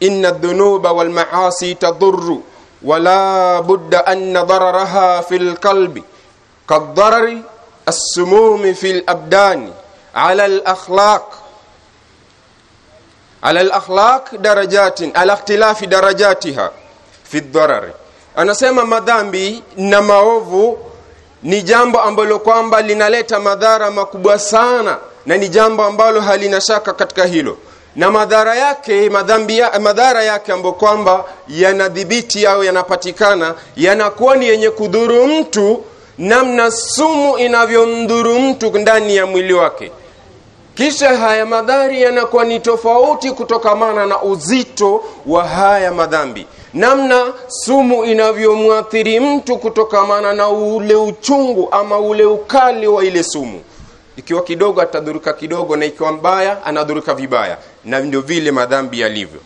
inna dhunuba walmaasi tadhuru wala budda anna dararaha fi lqalbi kadharari assumumi fi labdani ala lakhlaq ala lakhlaq darajatin ala ikhtilafi darajatiha fi dharari anasema madhambi na maovu ni jambo ambalo kwamba linaleta madhara makubwa sana na ni jambo ambalo halina shaka katika hilo na madhara yake madhambi ya, madhara yake ambayo kwamba yanadhibiti au yanapatikana yanakuwa ni yenye kudhuru mtu namna sumu inavyomdhuru mtu ndani ya mwili wake. Kisha haya madhari yanakuwa ni tofauti kutokamana na uzito wa haya madhambi. Namna sumu inavyomwathiri mtu kutokamana na ule uchungu ama ule ukali wa ile sumu. Ikiwa kidogo atadhurika kidogo na ikiwa mbaya anadhurika vibaya na ndio vile madhambi yalivyo